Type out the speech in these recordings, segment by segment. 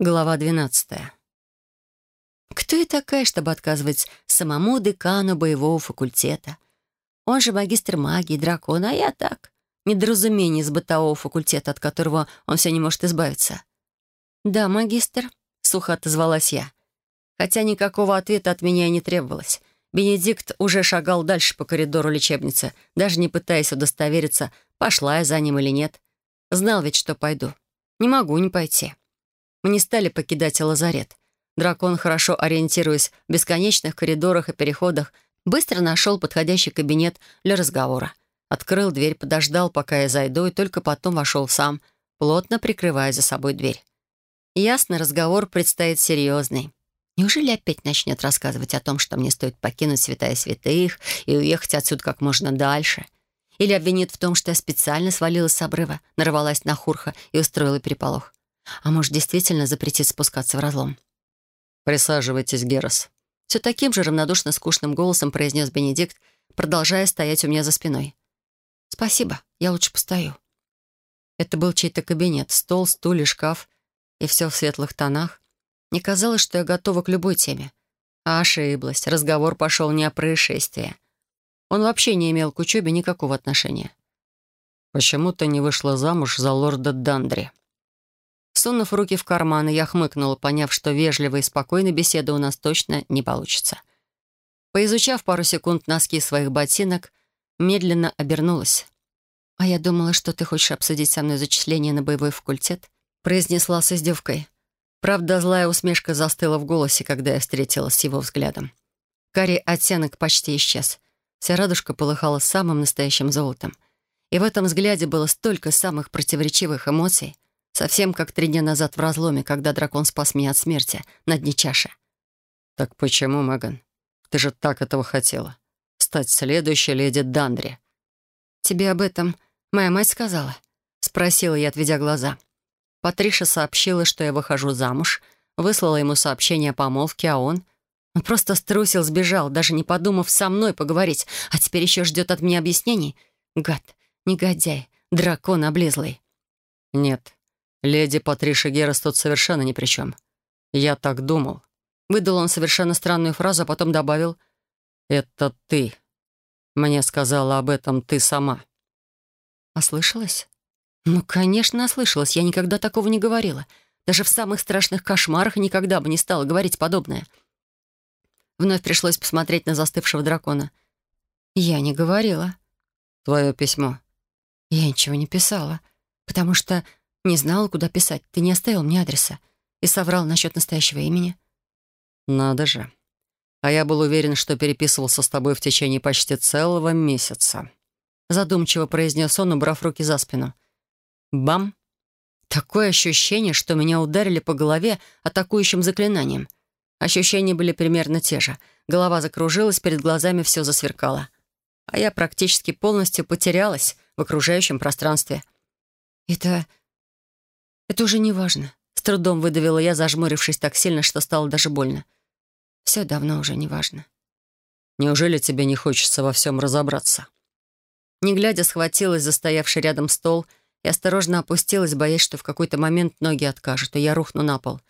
Глава 12. Кто я такая, чтобы отказывать самому декану боевого факультета? Он же магистр магии, дракон, а я так. Недоразумение из бытового факультета, от которого он все не может избавиться. «Да, магистр», — сухо отозвалась я. Хотя никакого ответа от меня и не требовалось. Бенедикт уже шагал дальше по коридору лечебницы, даже не пытаясь удостовериться, пошла я за ним или нет. Знал ведь, что пойду. Не могу не пойти. Мы не стали покидать лазарет. Дракон, хорошо ориентируясь в бесконечных коридорах и переходах, быстро нашел подходящий кабинет для разговора. Открыл дверь, подождал, пока я зайду, и только потом вошел сам, плотно прикрывая за собой дверь. Ясно, разговор предстоит серьезный. Неужели опять начнет рассказывать о том, что мне стоит покинуть святая святых и уехать отсюда как можно дальше? Или обвинит в том, что я специально свалилась с обрыва, нарвалась на хурха и устроила переполох? А может, действительно запретит спускаться в разлом? «Присаживайтесь, Герас». Все таким же равнодушно скучным голосом произнес Бенедикт, продолжая стоять у меня за спиной. «Спасибо, я лучше постою». Это был чей-то кабинет, стол, стулья, шкаф, и все в светлых тонах. Не казалось, что я готова к любой теме. А ошиблась, разговор пошел не о происшествии. Он вообще не имел к учебе никакого отношения. «Почему ты не вышла замуж за лорда Дандри?» Сунув руки в карманы, я хмыкнула, поняв, что вежливой и спокойной беседы у нас точно не получится. Поизучав пару секунд носки своих ботинок, медленно обернулась. «А я думала, что ты хочешь обсудить со мной зачисление на боевой факультет», произнесла с издевкой. Правда, злая усмешка застыла в голосе, когда я встретилась с его взглядом. Карий оттенок почти исчез. Вся радужка полыхала самым настоящим золотом. И в этом взгляде было столько самых противоречивых эмоций — Совсем как три дня назад в разломе, когда дракон спас меня от смерти на дне чаши. «Так почему, Меган? Ты же так этого хотела. Стать следующей леди Дандри». «Тебе об этом моя мать сказала?» — спросила я, отведя глаза. Патриша сообщила, что я выхожу замуж, выслала ему сообщение о помолвке, а он... Он просто струсил, сбежал, даже не подумав со мной поговорить, а теперь еще ждет от меня объяснений. Гад, негодяй, дракон облезлый. «Нет, Леди Патриша Герас тут совершенно ни при чем. Я так думал. Выдал он совершенно странную фразу, а потом добавил «Это ты. Мне сказала об этом ты сама». Ослышалась? Ну, конечно, ослышалась. Я никогда такого не говорила. Даже в самых страшных кошмарах никогда бы не стала говорить подобное. Вновь пришлось посмотреть на застывшего дракона. Я не говорила. Твое письмо. Я ничего не писала, потому что не знала, куда писать. Ты не оставил мне адреса. И соврал насчет настоящего имени. Надо же. А я был уверен, что переписывался с тобой в течение почти целого месяца. Задумчиво произнес он, убрав руки за спину. Бам! Такое ощущение, что меня ударили по голове атакующим заклинанием. Ощущения были примерно те же. Голова закружилась, перед глазами все засверкало. А я практически полностью потерялась в окружающем пространстве. «Это «Это уже не важно», — с трудом выдавила я, зажмурившись так сильно, что стало даже больно. «Все давно уже не важно». «Неужели тебе не хочется во всем разобраться?» Не глядя, схватилась за стоявший рядом стол и осторожно опустилась, боясь, что в какой-то момент ноги откажут, и я рухну на пол.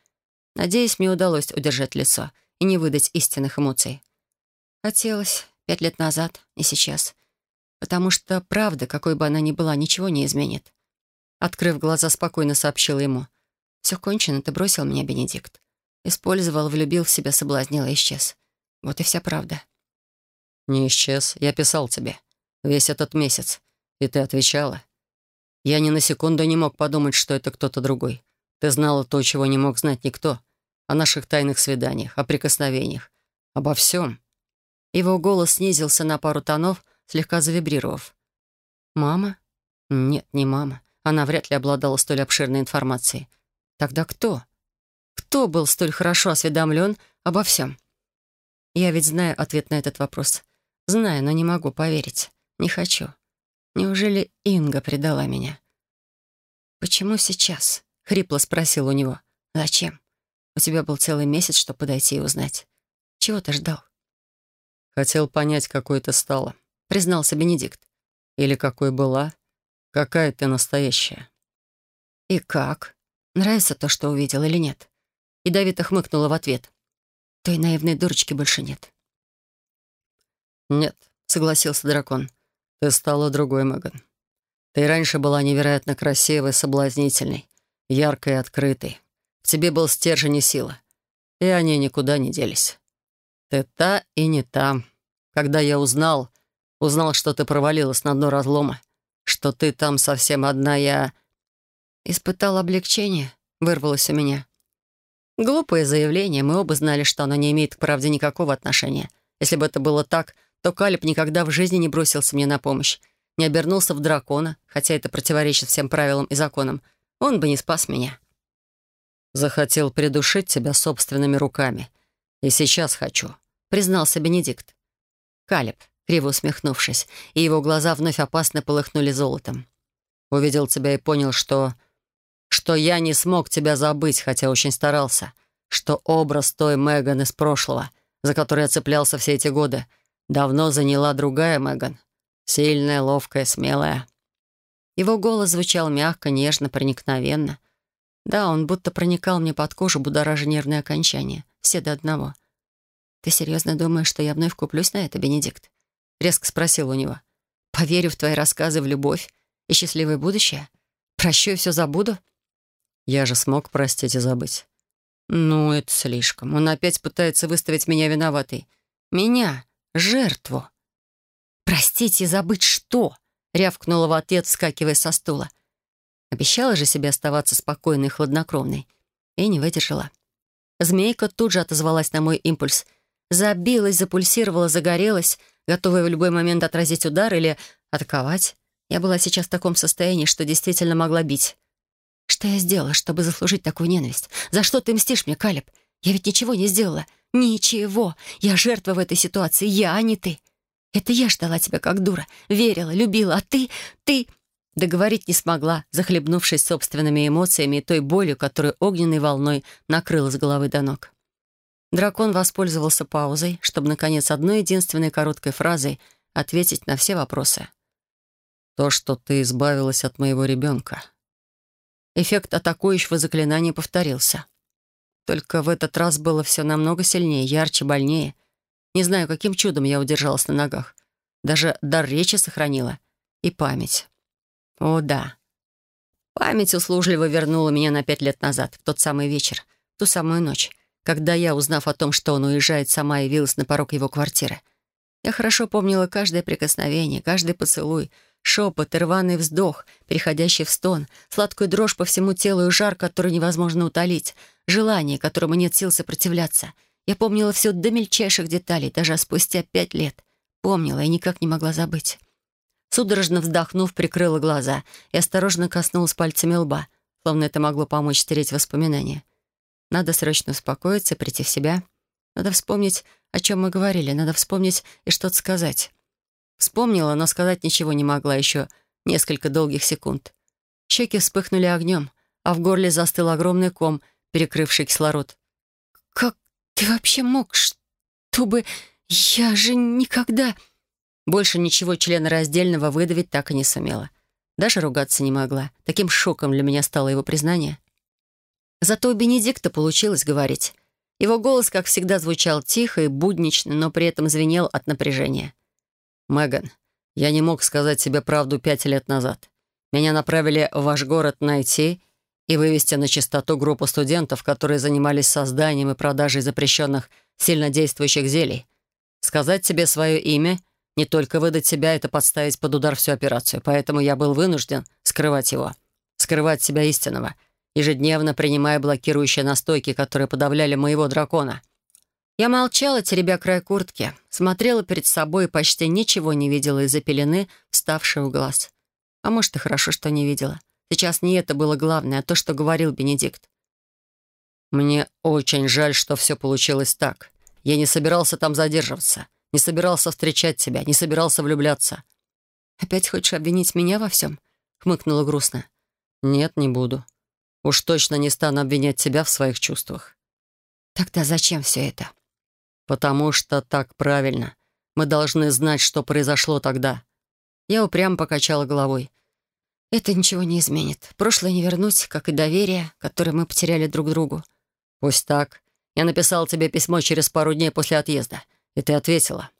Надеюсь, мне удалось удержать лицо и не выдать истинных эмоций. Хотелось пять лет назад и сейчас. Потому что правда, какой бы она ни была, ничего не изменит. Открыв глаза, спокойно сообщила ему. «Все кончено, ты бросил меня, Бенедикт. Использовал, влюбил в себя, соблазнил и исчез. Вот и вся правда». «Не исчез. Я писал тебе. Весь этот месяц. И ты отвечала. Я ни на секунду не мог подумать, что это кто-то другой. Ты знала то, чего не мог знать никто. О наших тайных свиданиях, о прикосновениях, обо всем». Его голос снизился на пару тонов, слегка завибрировав. «Мама? Нет, не мама. Она вряд ли обладала столь обширной информацией. Тогда кто? Кто был столь хорошо осведомлен обо всем? Я ведь знаю ответ на этот вопрос. Знаю, но не могу поверить. Не хочу. Неужели Инга предала меня? «Почему сейчас?» — хрипло спросил у него. «Зачем? У тебя был целый месяц, чтобы подойти и узнать. Чего ты ждал?» «Хотел понять, какой ты стала», — признался Бенедикт. «Или какой была, Какая ты настоящая. И как? Нравится то, что увидел или нет? Ядовито хмыкнула в ответ. Той наивной дурочки больше нет. «Нет», — согласился дракон. «Ты стала другой, Меган. Ты раньше была невероятно красивой, соблазнительной, яркой и открытой. В тебе был стержень и сила. И они никуда не делись. Ты та и не та. Когда я узнал, узнал, что ты провалилась на дно разлома, что ты там совсем одна, я...» Испытал облегчение, вырвалось у меня. Глупое заявление, мы оба знали, что оно не имеет к правде никакого отношения. Если бы это было так, то Калиб никогда в жизни не бросился мне на помощь, не обернулся в дракона, хотя это противоречит всем правилам и законам. Он бы не спас меня. «Захотел придушить тебя собственными руками. И сейчас хочу», — признался Бенедикт. Калиб, криво усмехнувшись, и его глаза вновь опасно полыхнули золотом. «Увидел тебя и понял, что... что я не смог тебя забыть, хотя очень старался, что образ той Меган из прошлого, за который я цеплялся все эти годы, — давно заняла другая Меган. Сильная, ловкая, смелая. Его голос звучал мягко, нежно, проникновенно. Да, он будто проникал мне под кожу, будоража нервные окончания. Все до одного. «Ты серьезно думаешь, что я вновь куплюсь на это, Бенедикт?» Резко спросил у него. «Поверю в твои рассказы в любовь и счастливое будущее? Прощу и все забуду?» Я же смог простить и забыть. «Ну, это слишком. Он опять пытается выставить меня виноватой. Меня, жертву. «Простить и забыть что?» — рявкнула в ответ, вскакивая со стула. Обещала же себе оставаться спокойной и хладнокровной. И не выдержала. Змейка тут же отозвалась на мой импульс. Забилась, запульсировала, загорелась, готовая в любой момент отразить удар или атаковать. Я была сейчас в таком состоянии, что действительно могла бить. «Что я сделала, чтобы заслужить такую ненависть? За что ты мстишь мне, Калиб? Я ведь ничего не сделала. «Ничего, я жертва в этой ситуации, я, а не ты. Это я ждала тебя как дура, верила, любила, а ты, ты...» Договорить не смогла, захлебнувшись собственными эмоциями и той болью, которая огненной волной накрыла с головы до ног. Дракон воспользовался паузой, чтобы, наконец, одной единственной короткой фразой ответить на все вопросы. «То, что ты избавилась от моего ребенка». Эффект атакующего заклинания повторился. Только в этот раз было все намного сильнее, ярче, больнее. Не знаю, каким чудом я удержалась на ногах. Даже дар речи сохранила. И память. О, да. Память услужливо вернула меня на пять лет назад, в тот самый вечер, ту самую ночь, когда я, узнав о том, что он уезжает, сама явилась на порог его квартиры. Я хорошо помнила каждое прикосновение, каждый поцелуй, шепот рваный вздох, переходящий в стон, сладкую дрожь по всему телу и жар, который невозможно утолить, желание, которому нет сил сопротивляться. Я помнила все до мельчайших деталей, даже спустя пять лет. Помнила и никак не могла забыть. Судорожно вздохнув, прикрыла глаза и осторожно коснулась пальцами лба, словно это могло помочь стереть воспоминания. Надо срочно успокоиться, прийти в себя. Надо вспомнить, о чем мы говорили. Надо вспомнить и что-то сказать. Вспомнила, но сказать ничего не могла еще несколько долгих секунд. Щеки вспыхнули огнем, а в горле застыл огромный ком, перекрывший кислород. «Как ты вообще мог? Чтобы... Я же никогда...» Больше ничего члена раздельного выдавить так и не сумела. Даже ругаться не могла. Таким шоком для меня стало его признание. Зато у Бенедикта получилось говорить. Его голос, как всегда, звучал тихо и буднично, но при этом звенел от напряжения. «Меган, я не мог сказать себе правду пять лет назад. Меня направили в ваш город найти и вывести на чистоту группу студентов, которые занимались созданием и продажей запрещенных сильнодействующих зелий. Сказать себе свое имя, не только выдать себя, это подставить под удар всю операцию, поэтому я был вынужден скрывать его, скрывать себя истинного, ежедневно принимая блокирующие настойки, которые подавляли моего дракона». Я молчала, теребя край куртки, смотрела перед собой и почти ничего не видела из-за пелены, вставшей у глаз. А может, и хорошо, что не видела. Сейчас не это было главное, а то, что говорил Бенедикт. «Мне очень жаль, что все получилось так. Я не собирался там задерживаться, не собирался встречать тебя, не собирался влюбляться». «Опять хочешь обвинить меня во всем?» — хмыкнула грустно. «Нет, не буду. Уж точно не стану обвинять тебя в своих чувствах». «Тогда зачем все это?» «Потому что так правильно. Мы должны знать, что произошло тогда». Я упрямо покачала головой. «Это ничего не изменит. Прошлое не вернуть, как и доверие, которое мы потеряли друг другу. «Пусть так. Я написал тебе письмо через пару дней после отъезда, и ты ответила».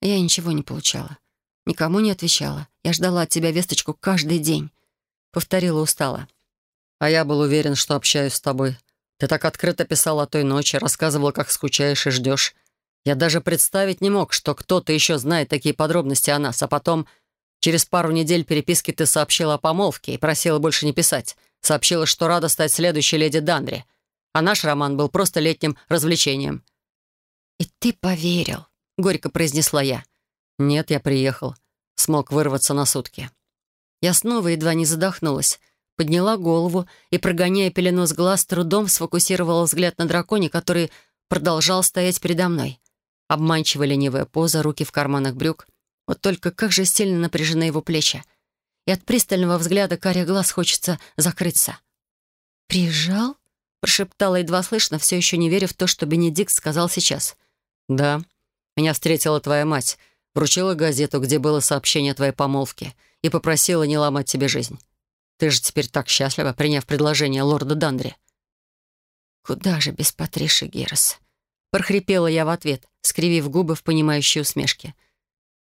Я ничего не получала. Никому не отвечала. Я ждала от тебя весточку каждый день. Повторила устало. А я был уверен, что общаюсь с тобой. Ты так открыто писала о той ночи, рассказывала, как скучаешь и ждешь. Я даже представить не мог, что кто-то еще знает такие подробности о нас, а потом, через пару недель переписки ты сообщила о помолвке и просила больше не писать. Сообщила, что рада стать следующей леди Дандри. А наш роман был просто летним развлечением. «И ты поверил», — горько произнесла я. «Нет, я приехал. Смог вырваться на сутки». Я снова едва не задохнулась. Подняла голову и, прогоняя пелену с глаз, трудом сфокусировала взгляд на драконе, который продолжал стоять передо мной. Обманчиво ленивая поза, руки в карманах брюк. Вот только как же сильно напряжены его плечи. И от пристального взгляда кария глаз хочется закрыться. «Приезжал?» — прошептала едва слышно, все еще не веря в то, что Бенедикт сказал сейчас. «Да. Меня встретила твоя мать. Вручила газету, где было сообщение о твоей помолвке, и попросила не ломать тебе жизнь. Ты же теперь так счастлива, приняв предложение лорда Дандри». «Куда же без Патриши Герас?» Прохрипела я в ответ, скривив губы в понимающей усмешке.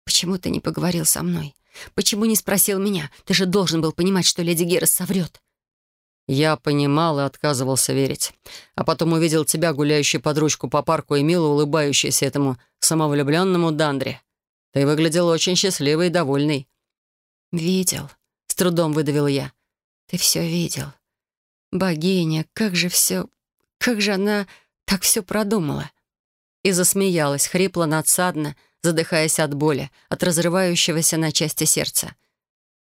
«Почему ты не поговорил со мной? Почему не спросил меня? Ты же должен был понимать, что леди Герас соврет». Я понимал и отказывался верить. А потом увидел тебя, гуляющую под ручку по парку, и мило улыбающейся этому самовлюбленному Дандре. Ты выглядел очень счастливый и довольный. «Видел», — с трудом выдавил я. «Ты все видел. Богиня, как же все... Как же она так все продумала?» И засмеялась, хрипло, надсадно, задыхаясь от боли, от разрывающегося на части сердца.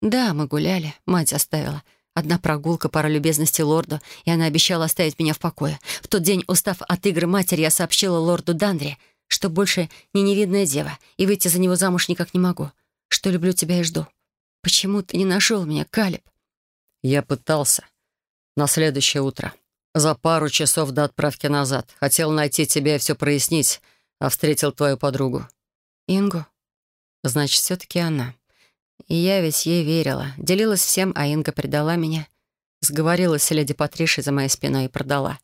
«Да, мы гуляли, мать оставила. Одна прогулка, пара любезностей лорду, и она обещала оставить меня в покое. В тот день, устав от игры матери, я сообщила лорду Дандре, что больше не невидная дева, и выйти за него замуж никак не могу, что люблю тебя и жду. Почему ты не нашел меня, Калиб?» Я пытался. На следующее утро. За пару часов до отправки назад. Хотел найти тебя и все прояснить, а встретил твою подругу. «Ингу?» «Значит, все-таки она». И я ведь ей верила. Делилась всем, а Инга предала меня. Сговорилась с леди Патришей за моей спиной и продала.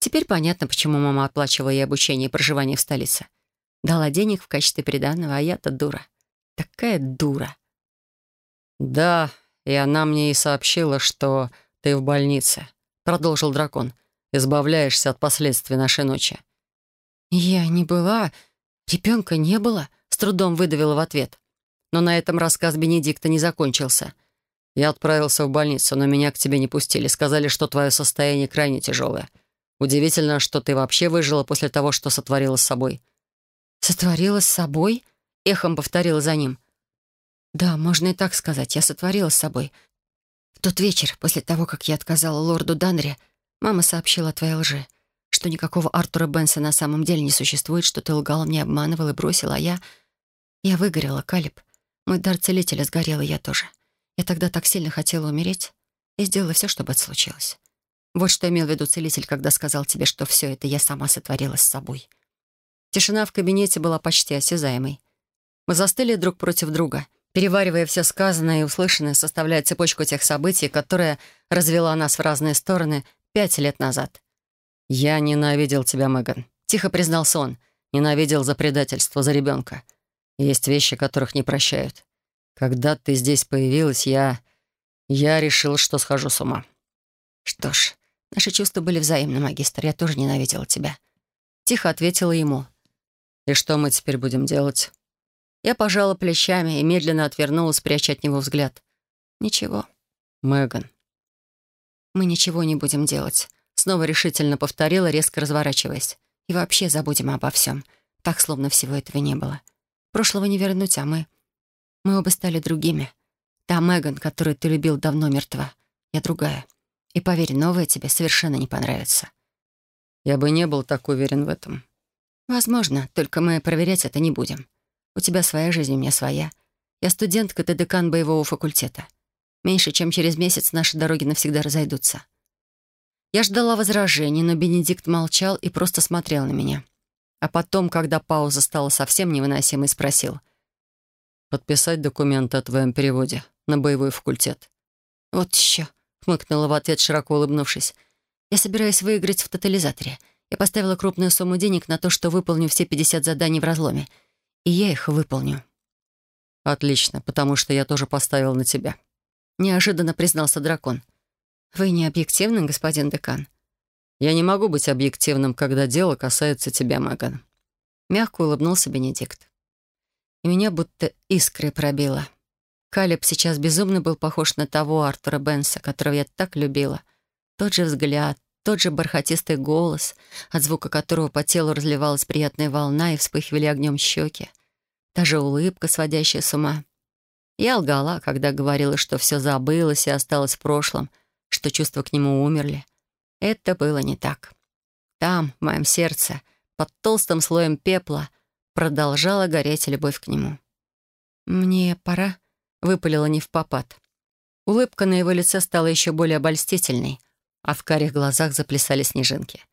Теперь понятно, почему мама оплачивала ей обучение и проживание в столице. Дала денег в качестве приданного, а я-то дура. Такая дура. «Да, и она мне и сообщила, что ты в больнице», — продолжил дракон. «Избавляешься от последствий нашей ночи». «Я не была. Ребенка не было», — с трудом выдавила в ответ. Но на этом рассказ Бенедикта не закончился. «Я отправился в больницу, но меня к тебе не пустили. Сказали, что твое состояние крайне тяжелое. Удивительно, что ты вообще выжила после того, что сотворила с собой». «Сотворила с собой?» — эхом повторила за ним. «Да, можно и так сказать. Я сотворила с собой. В тот вечер, после того, как я отказала лорду Данри, мама сообщила о твоей лжи, что никакого Артура Бенса на самом деле не существует, что ты лгал мне, обманывал и бросил, а я... Я выгорела, Калиб. Мой дар целителя сгорел, и я тоже. Я тогда так сильно хотела умереть и сделала все, чтобы это случилось. Вот что имел в виду целитель, когда сказал тебе, что все это я сама сотворила с собой. Тишина в кабинете была почти осязаемой. Мы застыли друг против друга, переваривая все сказанное и услышанное, составляя цепочку тех событий, которая развела нас в разные стороны пять лет назад. «Я ненавидел тебя, Меган», — тихо признался он. «Ненавидел за предательство, за ребенка. Есть вещи, которых не прощают. Когда ты здесь появилась, я... Я решил, что схожу с ума». «Что ж, наши чувства были взаимны, магистр. Я тоже ненавидела тебя». Тихо ответила ему. «И что мы теперь будем делать?» Я пожала плечами и медленно отвернулась, пряча от него взгляд. «Ничего». «Меган». «Мы ничего не будем делать», — снова решительно повторила, резко разворачиваясь. «И вообще забудем обо всем. Так, словно всего этого не было. Прошлого не вернуть, а мы... Мы оба стали другими. Та Меган, которую ты любил, давно мертва. Я другая. И поверь, новая тебе совершенно не понравится». «Я бы не был так уверен в этом». «Возможно, только мы проверять это не будем. У тебя своя жизнь, у меня своя. Я студентка, ты декан боевого факультета. Меньше чем через месяц наши дороги навсегда разойдутся». Я ждала возражений, но Бенедикт молчал и просто смотрел на меня. А потом, когда пауза стала совсем невыносимой, спросил. «Подписать документы о твоем переводе на боевой факультет». «Вот еще», — хмыкнула в ответ, широко улыбнувшись. Я собираюсь выиграть в тотализаторе. Я поставила крупную сумму денег на то, что выполню все 50 заданий в разломе. И я их выполню». «Отлично, потому что я тоже поставил на тебя», — неожиданно признался дракон. «Вы не объективны, господин декан?» «Я не могу быть объективным, когда дело касается тебя, Мэган». Мягко улыбнулся Бенедикт. И меня будто искры пробило. Калеб сейчас безумно был похож на того Артура Бенса, которого я так любила. Тот же взгляд, тот же бархатистый голос, от звука которого по телу разливалась приятная волна и вспыхивали огнем щеки. Та же улыбка, сводящая с ума. Я лгала, когда говорила, что все забылось и осталось в прошлом, что чувства к нему умерли. Это было не так. Там, в моем сердце, под толстым слоем пепла, продолжала гореть любовь к нему. «Мне пора», — выпалила не в попад. Улыбка на его лице стала еще более обольстительной, а в карих глазах заплясали снежинки.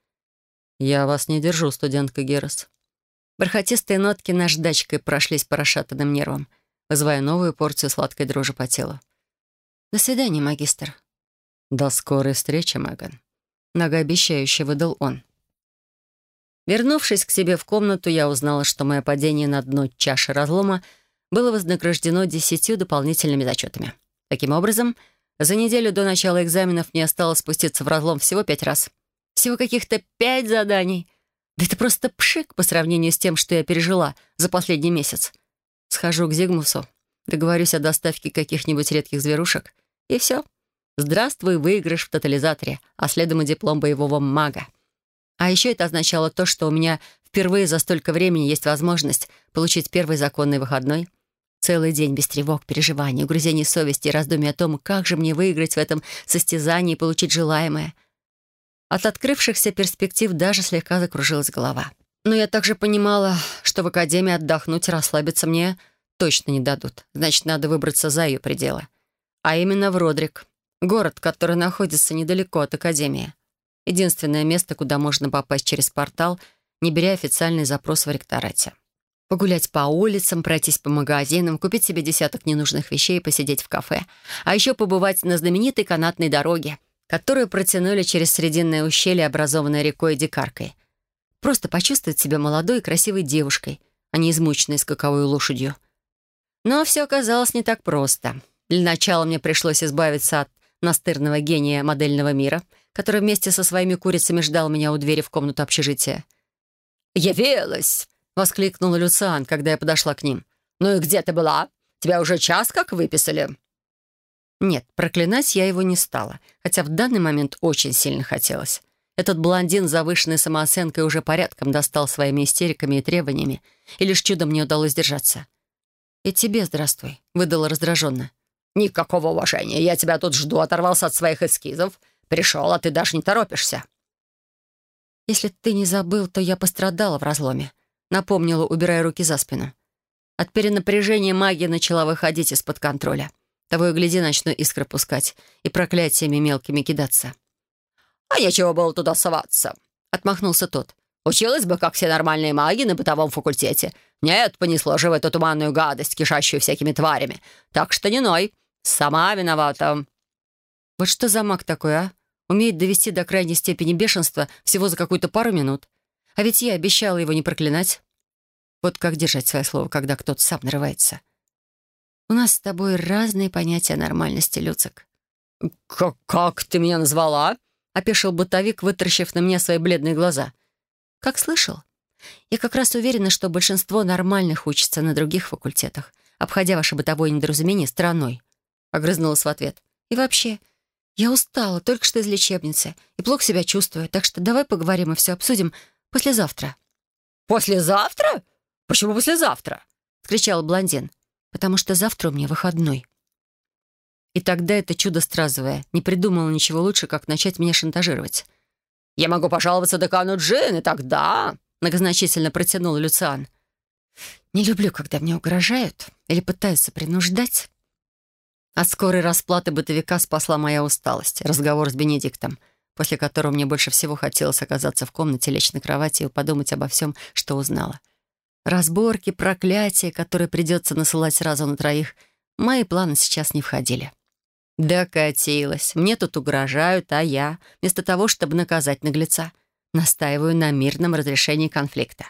«Я вас не держу, студентка Герас». Бархатистые нотки наждачкой прошлись по расшатанным нервам, вызывая новую порцию сладкой дрожи по телу. «До свидания, магистр». «До скорой встречи, Мэган», — многообещающе выдал он. Вернувшись к себе в комнату, я узнала, что мое падение на дно чаши разлома было вознаграждено десятью дополнительными зачетами. Таким образом, за неделю до начала экзаменов мне осталось спуститься в разлом всего пять раз. Всего каких-то пять заданий. Да это просто пшик по сравнению с тем, что я пережила за последний месяц. Схожу к Зигмусу, договорюсь о доставке каких-нибудь редких зверушек, и все. Здравствуй, выигрыш в тотализаторе, а следом и диплом боевого мага. А еще это означало то, что у меня впервые за столько времени есть возможность получить первый законный выходной. Целый день без тревог, переживаний, угрызений совести и раздумий о том, как же мне выиграть в этом состязании и получить желаемое. От открывшихся перспектив даже слегка закружилась голова. Но я также понимала, что в академии отдохнуть и расслабиться мне точно не дадут. Значит, надо выбраться за ее пределы. А именно в Родрик, город, который находится недалеко от академии. Единственное место, куда можно попасть через портал, не беря официальный запрос в ректорате. Погулять по улицам, пройтись по магазинам, купить себе десяток ненужных вещей и посидеть в кафе. А еще побывать на знаменитой канатной дороге, которую протянули через срединное ущелье, образованное рекой Дикаркой. Просто почувствовать себя молодой и красивой девушкой, а не измученной скаковой лошадью. Но все оказалось не так просто. Для начала мне пришлось избавиться от настырного гения модельного мира — который вместе со своими курицами ждал меня у двери в комнату общежития. «Явилась!» — воскликнул Люциан, когда я подошла к ним. «Ну и где ты была? Тебя уже час как выписали?» Нет, проклинать я его не стала, хотя в данный момент очень сильно хотелось. Этот блондин с завышенной самооценкой уже порядком достал своими истериками и требованиями, и лишь чудом мне удалось держаться. «И тебе здравствуй», — выдала раздраженно. «Никакого уважения. Я тебя тут жду, оторвался от своих эскизов. Пришел, а ты даже не торопишься». «Если ты не забыл, то я пострадала в разломе», — напомнила, убирая руки за спину. От перенапряжения магия начала выходить из-под контроля. Того и гляди, начну искры пускать и проклятиями мелкими кидаться. «А нечего было туда соваться», — отмахнулся тот. «Училась бы, как все нормальные маги, на бытовом факультете. Нет, понесло же в эту туманную гадость, кишащую всякими тварями. Так что не ной. Сама виновата». Вот что за маг такой, а? Умеет довести до крайней степени бешенства всего за какую-то пару минут. А ведь я обещала его не проклинать. Вот как держать свое слово, когда кто-то сам нарывается. У нас с тобой разные понятия нормальности, Люцик. «Как, «Как ты меня назвала?» — опешил бытовик, вытаращив на меня свои бледные глаза. «Как слышал? Я как раз уверена, что большинство нормальных учатся на других факультетах, обходя ваше бытовое недоразумение стороной», — огрызнулась в ответ. «И вообще, «Я устала, только что из лечебницы, и плохо себя чувствую, так что давай поговорим и все обсудим послезавтра». «Послезавтра? Почему послезавтра?» — скричал блондин. «Потому что завтра у меня выходной». И тогда это чудо стразовое не придумало ничего лучше, как начать меня шантажировать. «Я могу пожаловаться декану Джин, и тогда...» — многозначительно протянул Люциан. «Не люблю, когда мне угрожают или пытаются принуждать, от скорой расплаты бытовика спасла моя усталость, разговор с Бенедиктом, после которого мне больше всего хотелось оказаться в комнате, лечь на кровати и подумать обо всем, что узнала. Разборки, проклятия, которые придется насылать сразу на троих, мои планы сейчас не входили. Докатилась. Мне тут угрожают, а я, вместо того, чтобы наказать наглеца, настаиваю на мирном разрешении конфликта.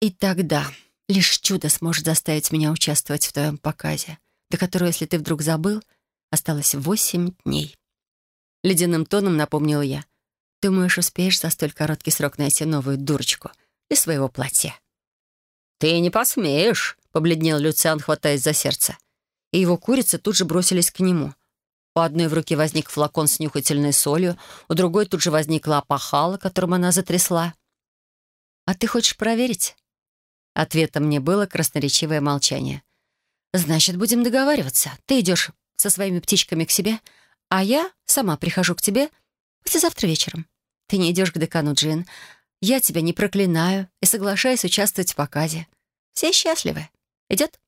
И тогда лишь чудо сможет заставить меня участвовать в твоем показе, до которого, если ты вдруг забыл, осталось восемь дней. Ледяным тоном напомнил я. Думаешь, успеешь за столь короткий срок найти новую дурочку для своего платья? «Ты не посмеешь», — побледнел Люциан, хватаясь за сердце. И его курицы тут же бросились к нему. У одной в руке возник флакон с нюхательной солью, у другой тут же возникла опахала, которым она затрясла. «А ты хочешь проверить?» Ответом мне было красноречивое молчание. «Значит, будем договариваться. Ты идешь со своими птичками к себе, а я сама прихожу к тебе послезавтра вечером. Ты не идешь к декану Джин, я тебя не проклинаю и соглашаюсь участвовать в показе. Все счастливы. Идет?»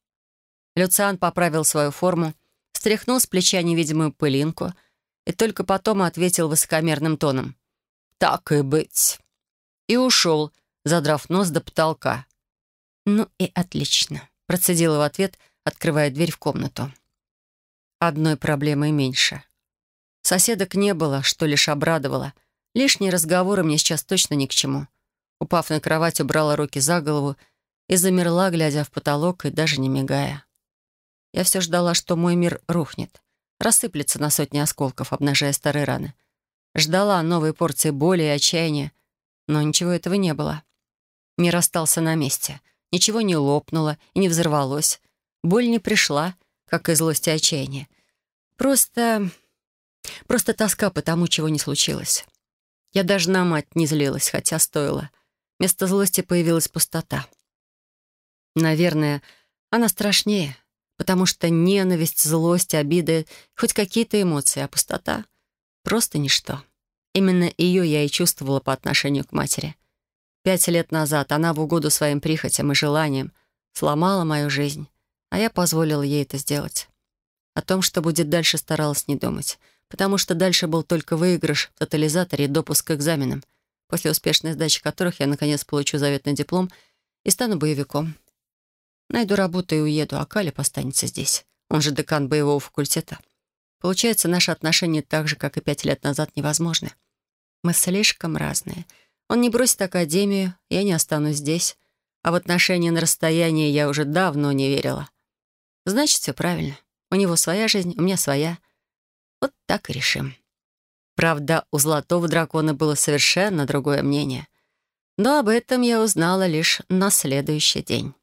Люциан поправил свою форму, стряхнул с плеча невидимую пылинку и только потом ответил высокомерным тоном. «Так и быть». И ушел, задрав нос до потолка. «Ну и отлично», — процедила в ответ, открывая дверь в комнату. Одной проблемой меньше. Соседок не было, что лишь обрадовало. Лишние разговоры мне сейчас точно ни к чему. Упав на кровать, убрала руки за голову и замерла, глядя в потолок и даже не мигая. Я все ждала, что мой мир рухнет, рассыплется на сотни осколков, обнажая старые раны. Ждала новой порции боли и отчаяния, но ничего этого не было. Мир остался на месте — Ничего не лопнуло и не взорвалось. Боль не пришла, как и злость и отчаяние. Просто... просто тоска по тому, чего не случилось. Я даже на мать не злилась, хотя стоило. Вместо злости появилась пустота. Наверное, она страшнее, потому что ненависть, злость, обиды, хоть какие-то эмоции, а пустота — просто ничто. Именно ее я и чувствовала по отношению к матери — Пять лет назад она в угоду своим прихотям и желаниям сломала мою жизнь, а я позволила ей это сделать. О том, что будет дальше, старалась не думать, потому что дальше был только выигрыш в тотализаторе и допуск к экзаменам, после успешной сдачи которых я, наконец, получу заветный диплом и стану боевиком. Найду работу и уеду, а Калиб останется здесь. Он же декан боевого факультета. Получается, наши отношения так же, как и пять лет назад, невозможны. Мы слишком разные — он не бросит академию, я не останусь здесь. А в отношения на расстоянии я уже давно не верила. Значит, все правильно. У него своя жизнь, у меня своя. Вот так и решим. Правда, у золотого дракона было совершенно другое мнение. Но об этом я узнала лишь на следующий день.